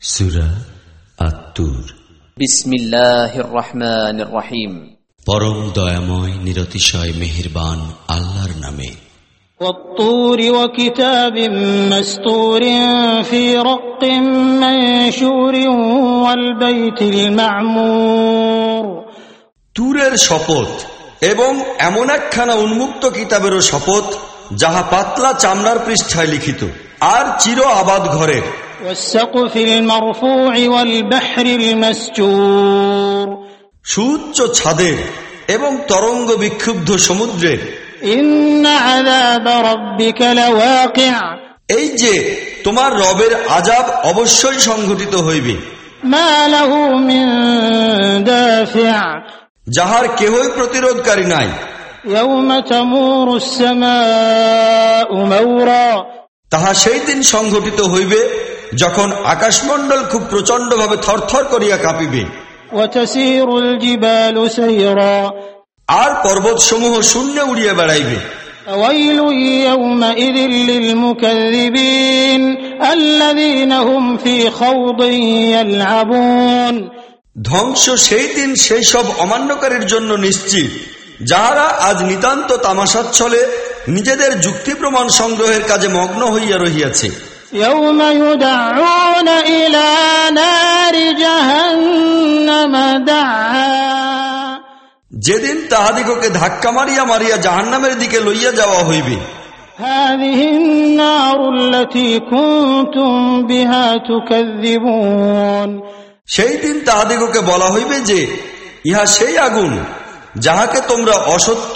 সুরা আত্মুর বিসমিল্লাহির রহমানির রহিম পরম দয়াময় নিরতিশয় মেহেরবান আল্লাহর নামে والطور وكتاب مستور في رق منشور والبيت المعمور তুরের শপথ এবং এমন একখানা উন্মুক্ত কিতাবেরও শপথ যাহা পাতলা চামড়ার পৃষ্ঠায় লিখিত আর চির আবাদ ঘরের والسقف المرفوع والبحر المسجور সুউচ্চ ছাদের এবং তরঙ্গ বিক্ষুব্ধ সমুদ্রের إن عذاب ربك لواقع এই যে তোমার রবের আজাব অবশ্যই সংঘটিত হইবে ما له من دافع যাহার কেহই প্রতিরোধকারী নাই يوم تمور السماء مورا তাহা সেই দিন সংঘটিত হইবে যখন আকাশমণ্ডল খুব প্রচন্ডভাবে থরথর করিয়া কাঁপিবে। আর পর্বত সমূহ শূন্য উড়িয়া বেড়াইবে। ধ্বংস সেই দিন সেই সব অমান্যকারীর জন্য নিশ্চিত যাহারা আজ নিতান্ত তামাশাচ্ছলে নিজেদের যুক্তি প্রমাণ সংগ্রহের কাজে মগ্ন হইয়া রহিয়াছে। يوم يدعون إلى نار جهنم دعا যেদিন তাহাদিগকে ধাক্কা মারিয়া মারিয়া জাহান্নামের দিকে লইয়া যাওয়া হইবে هذه النار التي كنتم بها تكذبون সেই দিন তাহাদিগকে বলা হইবে যে ইহা সেই আগুন যাহাকে তোমরা অসত্য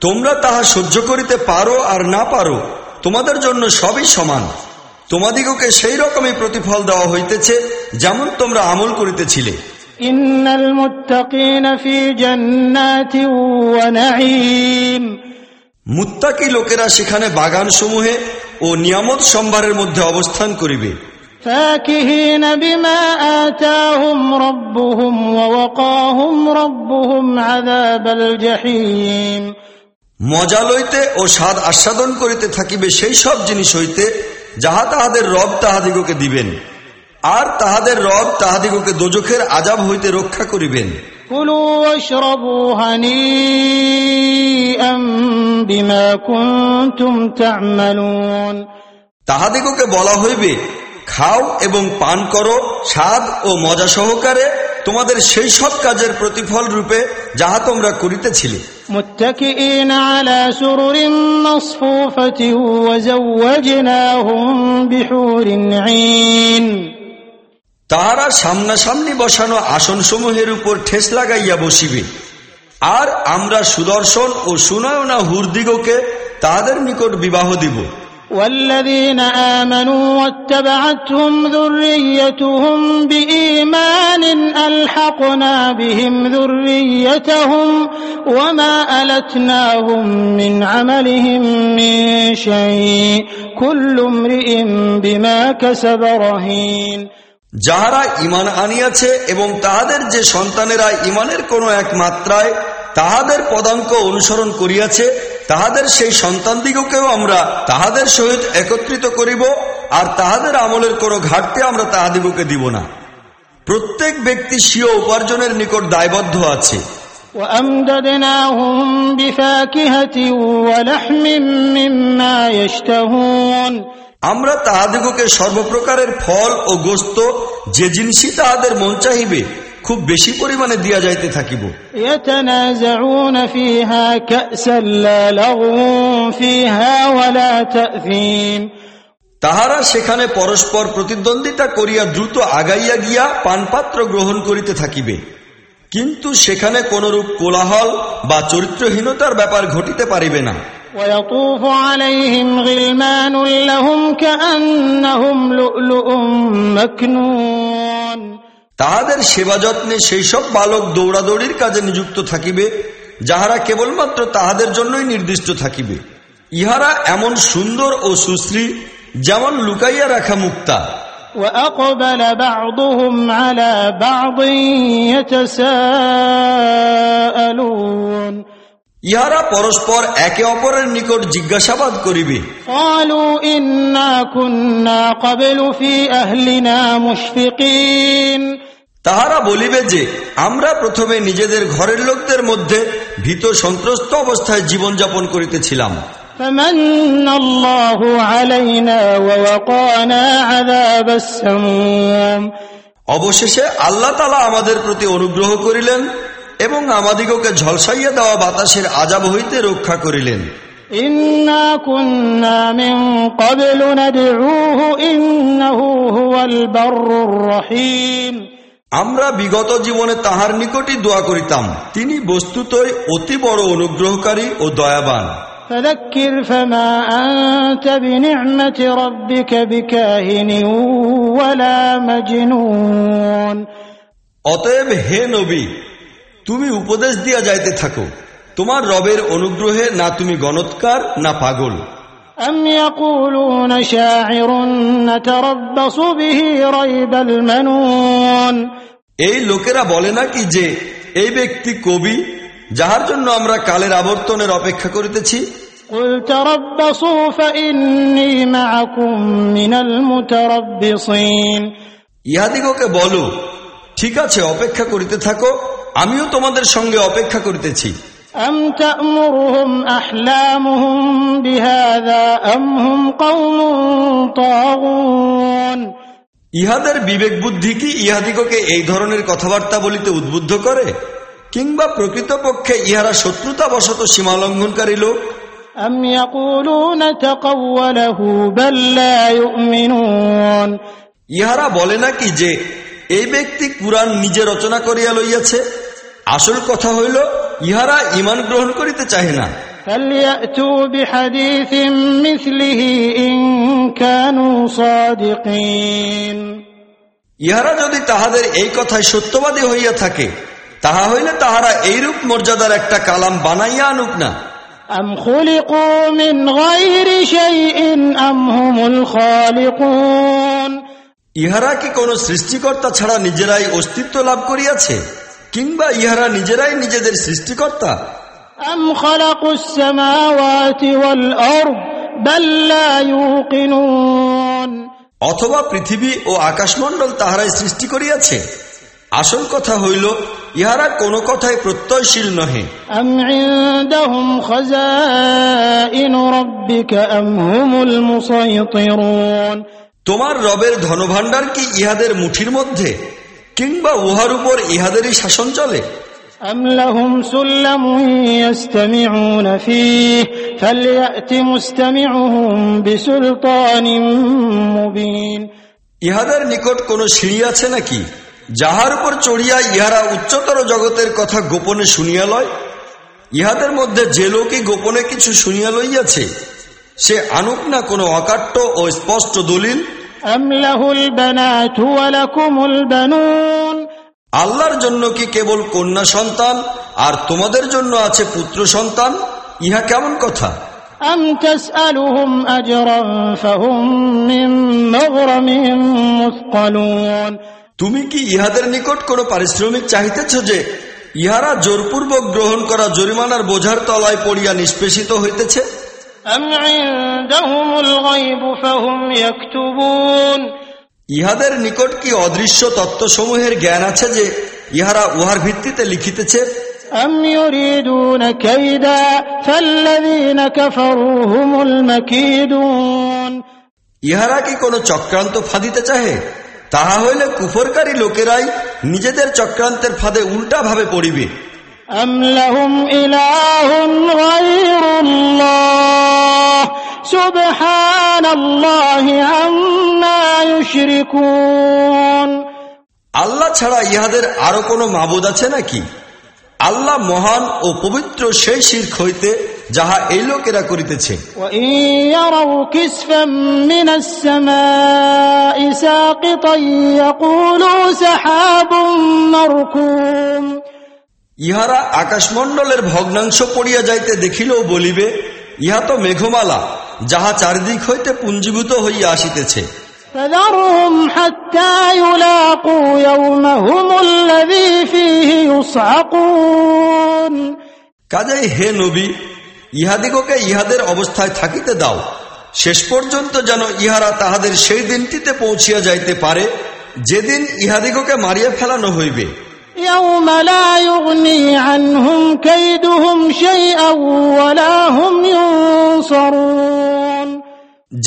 তোমরা তাহা সহ্য করিতে পারো আর না পারো তোমাদের জন্য সবই সমান। তোমাদিগকে সেই রকমই প্রতিফল দেওয়া হইতেছে যেমন তোমরা আমল করিতেছিলে। মুত্তাকি লোকেরা সেখানে বাগান সমূহে ও নিয়ামত সম্ভারের মধ্যে অবস্থান করিবে। মজা লইতে ও স্বাদ আস্বাদন করিতে থাকিবে সেই সব জিনিস হইতে যাহা তাহাদের রব তাহাদিগকে দিবেন আর তাহাদের রব তাহাদিগকে দোজখের আজাব হইতে রক্ষা করিবেন। তাহাদিগকে বলা হইবে খাও এবং পান করো স্বাদ ও মজা সহকারে তোমাদের সেই সব কাজের প্রতিফল রূপে যাহা তোমরা করিতেছিলে। তাহারা সামনাসামনি বসানো আসনসমূহের উপর ঠেস লাগাইয়া বসিবে। আর আমরা সুদর্শন ও সুনায়না হুরদিগকে তাহাদের নিকট বিবাহ দিব। والذين آمنوا واتبعتهم ذريتهم بإيمان ألحقنا بهم ذريتهم وما ألتناهم من عملهم من شيء كل امرئ بما كسب رهين যাহারা ইমান আনিয়াছে এবং তাহাদের যে সন্তানেরা ইমানের কোনো এক মাত্রায় তাহাদের পদাঙ্ক অনুসরণ করিয়াছে তাহাদের সেই সন্তানদিগকেও আমরা তাহাদের সহিত একত্রিত করিব আর তাহাদের আমলের কোনো ঘাটতি আমরা তাহাদিগকে দিব না। প্রত্যেক ব্যক্তি স্বীয় উপার্জনের নিকট দায়বদ্ধ আছে। আমরা তাহাদিগকে সর্বপ্রকারের ফল ও গোস্ত যে জিনিসই তাহাদের মন চাহিবে খুব বেশি পরিমাণে দিয়া যাইতে থাকিব يتنازعون فيها كأسا لا لغو فيها ولا تأثيم তাহারা সেখানে পরস্পর প্রতিদ্বন্দ্বিতা করিয়া দ্রুত আগাইয়া গিয়া পানপাত্র গ্রহণ করিতে থাকিবে কিন্তু সেখানে কোনরূপ কোলাহল বা চরিত্রহীনতার ব্যাপার ঘটিতে পারিবে না ويطوف عليهم غلمان لهم كأنهم لؤلؤ مكنون তাহাদের সেবা যত্নে সেই সব বালক দৌড়াদৌড়ির কাজে নিযুক্ত থাকিবে যাহারা কেবলমাত্র তাহাদের জন্যই নির্দিষ্ট থাকিবে ইহারা এমন সুন্দর ও সুশ্রী যেমন লুকাইয়া রাখা মুক্তা وأقبل بعضهم على بعض يتساءلون ইহারা পরস্পর একে অপরের নিকট জিজ্ঞাসাবাদ করিবে قالوا إنا كنا قبل في أهلنا مشفقين তাহারা বলিবে যে আমরা প্রথমে নিজেদের ঘরের লোকদের মধ্যে ভীত সন্ত্রস্ত অবস্থায় জীবনযাপন করিতেছিলাম। অবশেষে আল্লাহ তালা আমাদের প্রতি অনুগ্রহ করিলেন এবং আমাদিগকে ঝলসাইয়া দেওয়া বাতাসের আজাব হইতে রক্ষা করিলেন। ইন্না كنا من قبل ندعوه إنه هو البر الرحيم আমরা বিগত জীবনে তাহার নিকটই দোয়া করিতাম তিনি বস্তুতই অতি বড় অনুগ্রহকারী ও দয়াবান فذكر فما أنت بنعمة ربك بكاهن ولا مجنون অতএব হে নবী তুমি উপদেশ দিয়া যাইতে থাকো তোমার রবের অনুগ্রহে না তুমি গণৎকার না পাগল أم يقولون شاعر نتربص به ريب المنون এই লোকেরা বলে নাকি যে এই ব্যক্তি কবি যাহার জন্য আমরা কালের আবর্তনের অপেক্ষা করিতেছি قل تربصوا فإني معكم من المتربصين ইহাদিগকে বলো ঠিক আছে অপেক্ষা করিতে থাকো আমিও তোমাদের সঙ্গে অপেক্ষা করিতেছি أم تأمرهم أحلامهم بهذا أم هم قوم طاغون ইহাদের বিবেক বুদ্ধি কি ইহাদিগকে এই ধরনের কথাবার্তা বলিতে উদ্বুদ্ধ করে কিংবা প্রকৃতপক্ষে ইহারা শত্রুতা বশত সীমালঙ্ঘনকারী লোক أم يقولون تقوله بل لا يؤمنون ইহারা বলে নাকি যে এই ব্যক্তি কুরআন নিজে রচনা করিয়া লইয়াছে আসল কথা হইল ইহারা ইমান গ্রহণ করিতে চাহে না فليأتوا بحديث مثله إن كانوا صادقين ইহারা যদি তাহাদের এই কথায় সত্যবাদী হইয়া থাকে তাহা হইলে তাহারা এইরূপ মর্যাদার একটা কালাম বানাইয়া আনুক না أم خلقوا من غير شيء أم هم الخالقون ইহারা কি কোন সৃষ্টিকর্তা ছাড়া নিজেরাই অস্তিত্ব লাভ করিয়াছে কিংবা ইহারা নিজেরাই নিজেদের সৃষ্টিকর্তা। অথবা পৃথিবী ও আকাশমণ্ডল তাহারাই সৃষ্টি করিয়াছে। আসল কথা হইল ইহারা কোন কথায় প্রত্যয়শীল নহে। তোমার রবের ধনভাণ্ডার কি ইহাদের মুঠির মধ্যে? কিংবা উহার উপর ইহাদেরই শাসন চলে أم لهم سلم يستمعون فيه فليأت مستمعهم بسلطان مبين ইহাদের নিকট কোন সিঁড়ি আছে নাকি যাহার উপর চড়িয়া ইহারা উচ্চতর জগতের কথা গোপনে শুনিয়া লয় ইহাদের মধ্যে যে লোকই গোপনে কিছু শুনিয়া লইয়াছে সে আনুক না কোনো অকাট্য ও স্পষ্ট দলিল أم له البنات ولكم البنون আল্লাহর জন্য কি কেবল কন্যা সন্তান আর তোমাদের জন্য আছে পুত্র সন্তান ইহা কেমন কথা أم تسألهم أجرا فهم من مغرم مثقلون তুমি কি ইহাদের নিকট কোনো পারিশ্রমিক চাহিতেছ যে ইহারা জোরপূর্বক গ্রহণ করা জরিমানার বোঝার তলায় পড়িয়া নিষ্পেষিত হইতেছে ইহাদের নিকট কি অদৃশ্য তত্ত্বসমূহের জ্ঞান আছে যে ইহারা উহার ভিত্তিতে লিখিতেছে أم يريدون كيدا فالذين كفروا هم المكيدون ইহারা কি কোনো চক্রান্ত ফাঁদিতে চাহে তাহা হইলে কুফরকারী লোকেরাই নিজেদের চক্রান্তের ফাঁদে উল্টা ভাবে পড়িবে أم لهم إله আল্লাহ ছাড়া ইহাদের আরও কোনো মাবুদ আছে নাকি? আল্লাহ মহান ও পবিত্র সেই শির্ক হইতে যাহা এই লোকেরা করিতেছে। ইহারা আকাশমন্ডলের ভগ্নাংশ পড়িয়া যাইতে দেখিলেও বলিবে ইহা তো মেঘমালা। যাহা চারিদিক হইতে পুঞ্জীভূত হইয়া আসিতেছে। কাজেই হে নবী ইহাদিগকে ইহাদের অবস্থায় থাকিতে দাও। শেষ পর্যন্ত যেন ইহারা তাহাদের সেই দিনটিতে পৌঁছিয়া যাইতে পারে যেদিন ইহাদিগকে মারিয়া ফেলানো হইবে। يوم لا يغني عنهم كيدهم شيئا ولا هم ينصرون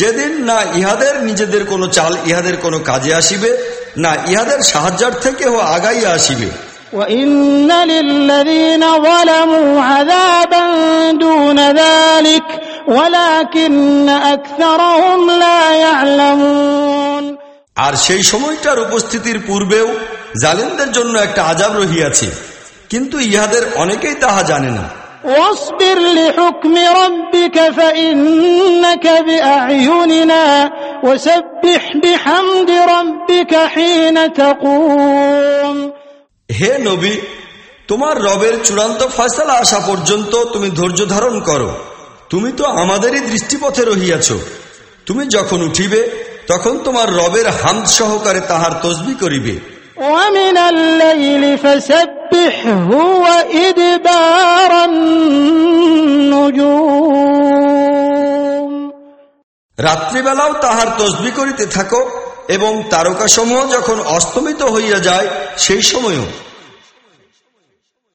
যেদিন না ইহাদের নিজেদের কোনো চাল ইহাদের কোনো কাজে আসিবে না ইহাদের সাহায্যার ও আগাইয়া আসিবে وإن للذين ظلموا عذابا دون ذلك ولكن أكثرهم لا يعلمون আর সেই সময়টার উপস্থিতির পূর্বেও জালিমদের জন্য একটা আজাব রহিয়াছে কিন্তু ইহাদের অনেকেই তাহা জানে না واصبر لحكم ربك فإنك بأعيننا وسبح بحمد ربك حين تقوم হে নবী তোমার রবের চূড়ান্ত ফয়সালা আসা পর্যন্ত তুমি ধৈর্য ধারণ করো তুমি তো আমাদেরই দৃষ্টিপথে রহিয়াছ তুমি যখন উঠিবে তখন তোমার রবের হামদ সহকারে তাহার তসবি করিবে ومن الليل فسبحه وإدبار النجوم রাত্রিবেলাও তাহার তসবি করিতে থাকো এবং তারকাসমূহ যখন অস্তমিত হইয়া যায় সেই সময়ও